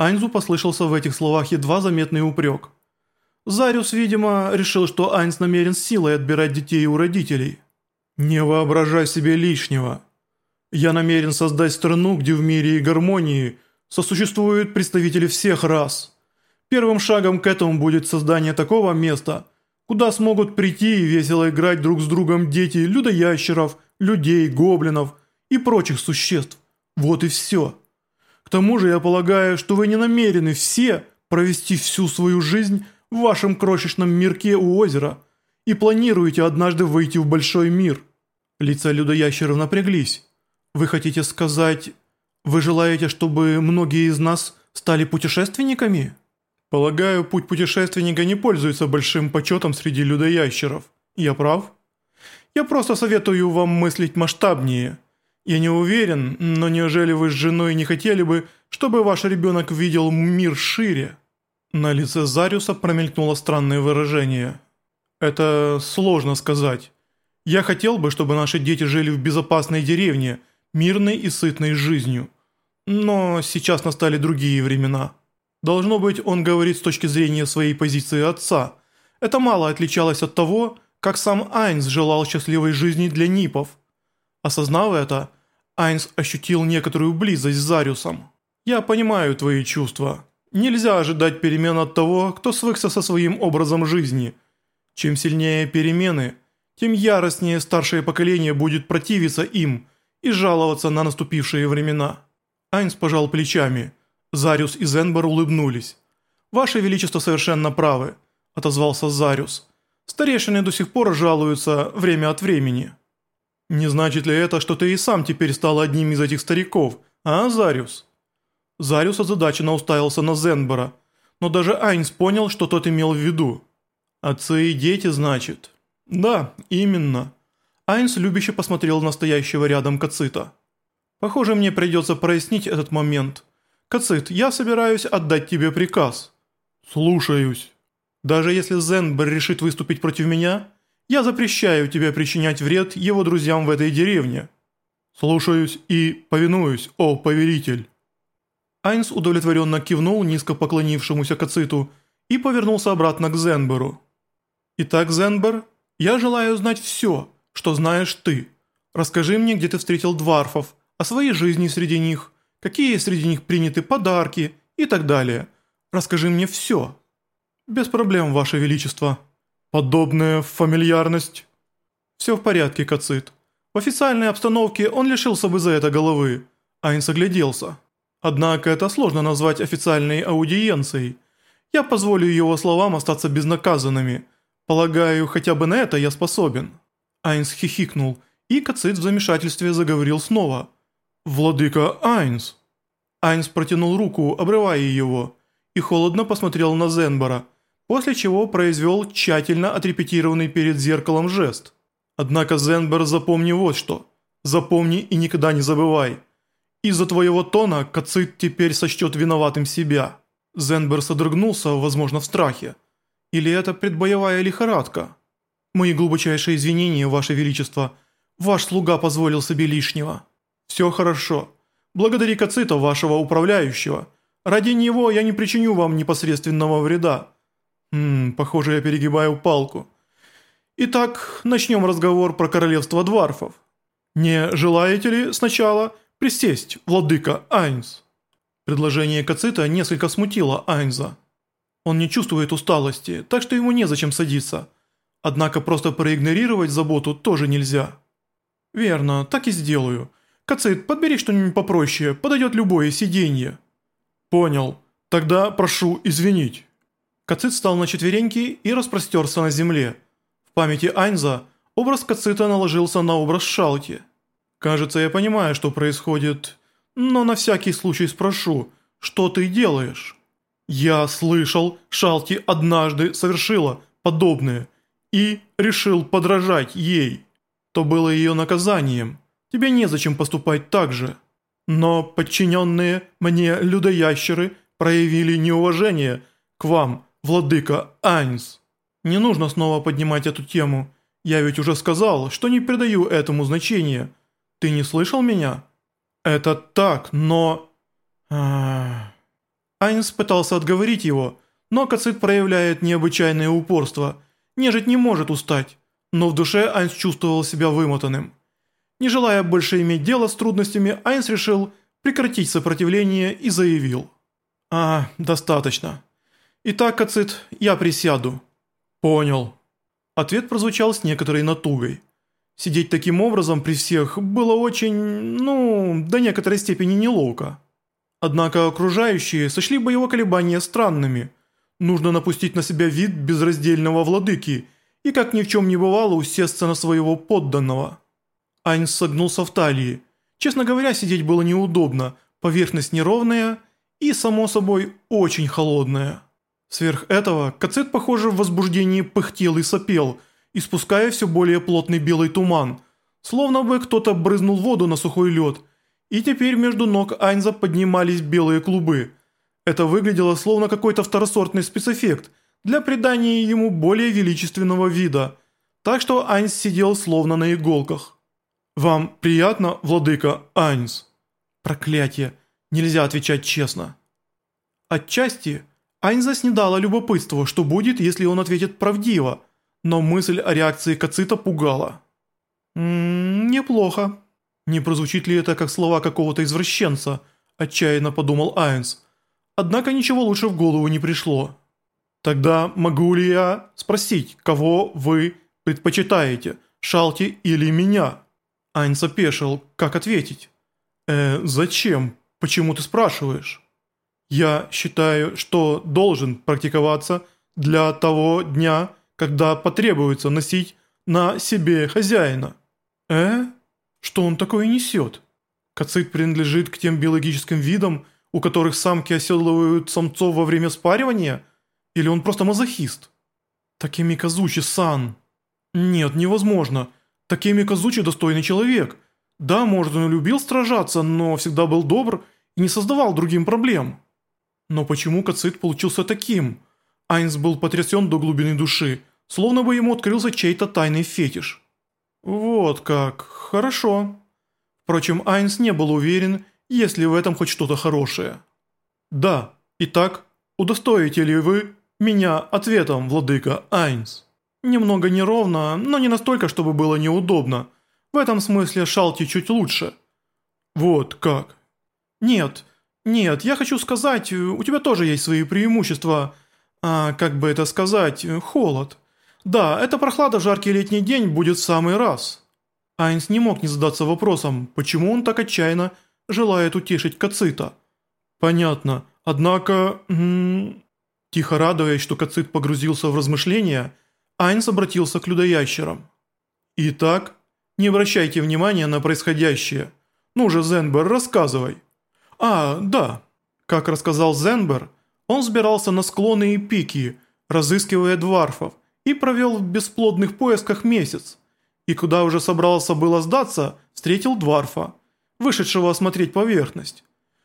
Айнзу послышался в этих словах едва заметный упрек. Зариус, видимо, решил, что Айнс намерен силой отбирать детей у родителей. «Не воображай себе лишнего. Я намерен создать страну, где в мире и гармонии сосуществуют представители всех рас. Первым шагом к этому будет создание такого места, куда смогут прийти и весело играть друг с другом дети людоящеров, людей, гоблинов и прочих существ. Вот и все. К тому же я полагаю, что вы не намерены все провести всю свою жизнь в вашем крошечном мирке у озера и планируете однажды выйти в большой мир. Лица людоящеров напряглись. Вы хотите сказать, вы желаете, чтобы многие из нас стали путешественниками? Полагаю, путь путешественника не пользуется большим почетом среди людоящеров. Я прав? Я просто советую вам мыслить масштабнее. Я не уверен, но неужели вы с женой не хотели бы, чтобы ваш ребенок видел мир шире? На лице Зариуса промелькнуло странное выражение. «Это сложно сказать. Я хотел бы, чтобы наши дети жили в безопасной деревне, мирной и сытной жизнью. Но сейчас настали другие времена. Должно быть, он говорит с точки зрения своей позиции отца. Это мало отличалось от того, как сам Айнс желал счастливой жизни для Нипов. Осознав это, Айнс ощутил некоторую близость с Зариусом. «Я понимаю твои чувства». Нельзя ожидать перемен от того, кто свыкся со своим образом жизни. Чем сильнее перемены, тем яростнее старшее поколение будет противиться им и жаловаться на наступившие времена. Айнс пожал плечами. Зариус и Зенбар улыбнулись. «Ваше Величество совершенно правы», – отозвался Зариус. «Старейшины до сих пор жалуются время от времени». «Не значит ли это, что ты и сам теперь стал одним из этих стариков, а, Зариус?» Зариус озадаченно уставился на Зенбора, но даже Айнс понял, что тот имел в виду. «Отцы и дети, значит?» «Да, именно». Айнс любяще посмотрел на стоящего рядом Кацита. «Похоже, мне придется прояснить этот момент. Кацит, я собираюсь отдать тебе приказ». «Слушаюсь». «Даже если Зенбер решит выступить против меня, я запрещаю тебе причинять вред его друзьям в этой деревне». «Слушаюсь и повинуюсь, о повелитель». Айнс удовлетворенно кивнул низко поклонившемуся Кациту и повернулся обратно к Зенберу. «Итак, Зенбер, я желаю знать все, что знаешь ты. Расскажи мне, где ты встретил дварфов, о своей жизни среди них, какие среди них приняты подарки и так далее. Расскажи мне все». «Без проблем, Ваше Величество». «Подобная фамильярность?» «Все в порядке, Кацит. В официальной обстановке он лишился бы за это головы». Айнс огляделся. Однако это сложно назвать официальной аудиенцией. Я позволю его словам остаться безнаказанными. Полагаю, хотя бы на это я способен». Айнс хихикнул, и Кацит в замешательстве заговорил снова. «Владыка Айнс!» Айнс протянул руку, обрывая его, и холодно посмотрел на Зенбара, после чего произвел тщательно отрепетированный перед зеркалом жест. «Однако, Зенбар, запомни вот что. Запомни и никогда не забывай». Из-за твоего тона Кацит теперь сочтет виноватым себя». Зенбер содрогнулся, возможно, в страхе. «Или это предбоевая лихорадка?» «Мои глубочайшие извинения, Ваше Величество. Ваш слуга позволил себе лишнего». «Все хорошо. Благодари Кацита, вашего управляющего. Ради него я не причиню вам непосредственного вреда». «Хм, похоже, я перегибаю палку». «Итак, начнем разговор про королевство дварфов. Не желаете ли сначала «Присесть, владыка Айнс!» Предложение Кацита несколько смутило Айнза. Он не чувствует усталости, так что ему незачем садиться. Однако просто проигнорировать заботу тоже нельзя. «Верно, так и сделаю. Кацит, подбери что-нибудь попроще, подойдет любое сиденье». «Понял. Тогда прошу извинить». Кацит встал на четвереньки и распростерся на земле. В памяти Айнза образ Кацита наложился на образ Шалти. Кажется, я понимаю, что происходит, но на всякий случай спрошу, что ты делаешь? Я слышал, Шалти однажды совершила подобное и решил подражать ей. То было ее наказанием. Тебе незачем поступать так же. Но подчиненные мне людоящеры проявили неуважение к вам, владыка Айнс. Не нужно снова поднимать эту тему. Я ведь уже сказал, что не придаю этому значения. Ты не слышал меня? Это так, но... Айнс пытался отговорить его, но Кацит проявляет необычайное упорство. Нежить не может устать, но в душе Айнс чувствовал себя вымотанным. Не желая больше иметь дело с трудностями, Айнс решил прекратить сопротивление и заявил. «А, достаточно. Итак, Кацит, я присяду». «Понял». Ответ прозвучал с некоторой натугой. Сидеть таким образом при всех было очень, ну, до некоторой степени неловко. Однако окружающие сочли бы его колебания странными. Нужно напустить на себя вид безраздельного владыки и, как ни в чем не бывало, усесться на своего подданного. Айнс согнулся в талии. Честно говоря, сидеть было неудобно, поверхность неровная и, само собой, очень холодная. Сверх этого, Кацет, похоже, в возбуждении пыхтел и сопел, испуская все более плотный белый туман, словно бы кто-то брызнул воду на сухой лед – и теперь между ног Айнза поднимались белые клубы. Это выглядело словно какой-то второсортный спецэффект для придания ему более величественного вида. Так что Айнс сидел словно на иголках. «Вам приятно, владыка Айнс?» «Проклятие! Нельзя отвечать честно». Отчасти Айнза снедала любопытство, что будет, если он ответит правдиво, но мысль о реакции Кацита пугала. «М -м, «Неплохо», не прозвучит ли это как слова какого-то извращенца, отчаянно подумал Айнс. Однако ничего лучше в голову не пришло. Тогда могу ли я спросить, кого вы предпочитаете, Шалти или меня? Айнс опешил, как ответить? Э, зачем? Почему ты спрашиваешь? Я считаю, что должен практиковаться для того дня, когда потребуется носить на себе хозяина. Э? Что он такое несет? Кацит принадлежит к тем биологическим видам, у которых самки оседлывают самцов во время спаривания? Или он просто мазохист? Такими Казучи-сан. Нет, невозможно. Такими Казучи достойный человек. Да, может он любил сражаться, но всегда был добр и не создавал другим проблем. Но почему Кацит получился таким? Айнс был потрясен до глубины души, словно бы ему открылся чей-то тайный фетиш. «Вот как. Хорошо». Впрочем, Айнс не был уверен, есть ли в этом хоть что-то хорошее. «Да. Итак, удостоите ли вы меня ответом, владыка Айнс?» «Немного неровно, но не настолько, чтобы было неудобно. В этом смысле Шалти чуть лучше». «Вот как?» «Нет, нет, я хочу сказать, у тебя тоже есть свои преимущества. А, как бы это сказать, холод». Да, эта прохлада в жаркий летний день будет в самый раз. Айнс не мог не задаться вопросом, почему он так отчаянно желает утешить Кацита. Понятно, однако... Тихо радуясь, что Кацит погрузился в размышления, Айнс обратился к людоящерам. «Итак, не обращайте внимания на происходящее. Ну же, Зенбер, рассказывай». «А, да». Как рассказал Зенбер, он взбирался на склоны и пики, разыскивая дварфов, и провел в бесплодных поисках месяц. И куда уже собрался было сдаться, встретил Дварфа, вышедшего осмотреть поверхность.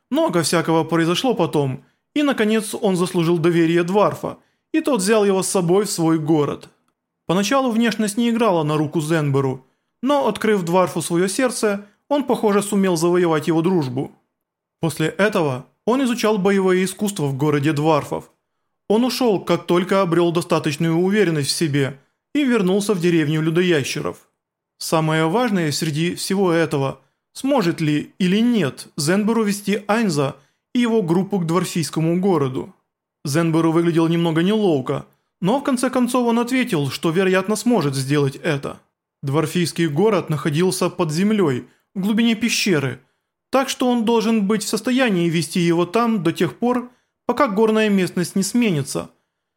Много всякого произошло потом, и наконец он заслужил доверие Дварфа, и тот взял его с собой в свой город. Поначалу внешность не играла на руку Зенберу, но открыв Дварфу свое сердце, он, похоже, сумел завоевать его дружбу. После этого он изучал боевое искусство в городе Дварфов, он ушел, как только обрел достаточную уверенность в себе и вернулся в деревню людоящеров. Самое важное среди всего этого, сможет ли или нет Зенберу вести Айнза и его группу к Дворфийскому городу. Зенберу выглядел немного неловко, но в конце концов он ответил, что вероятно сможет сделать это. Дворфийский город находился под землей, в глубине пещеры, так что он должен быть в состоянии вести его там до тех пор, пока горная местность не сменится.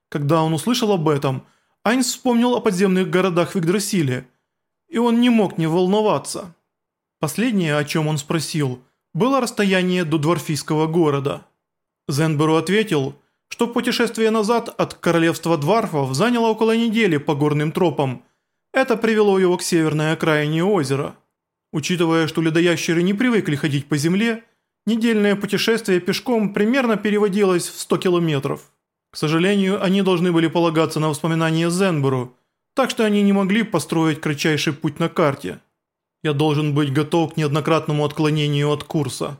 Когда он услышал об этом, Айнс вспомнил о подземных городах в Игдрасиле, и он не мог не волноваться. Последнее, о чем он спросил, было расстояние до Дворфийского города. Зенберу ответил, что путешествие назад от королевства Дварфов заняло около недели по горным тропам. Это привело его к северной окраине озера. Учитывая, что ледоящеры не привыкли ходить по земле, Недельное путешествие пешком примерно переводилось в 100 километров. К сожалению, они должны были полагаться на воспоминания Зенбуру, так что они не могли построить кратчайший путь на карте. Я должен быть готов к неоднократному отклонению от курса.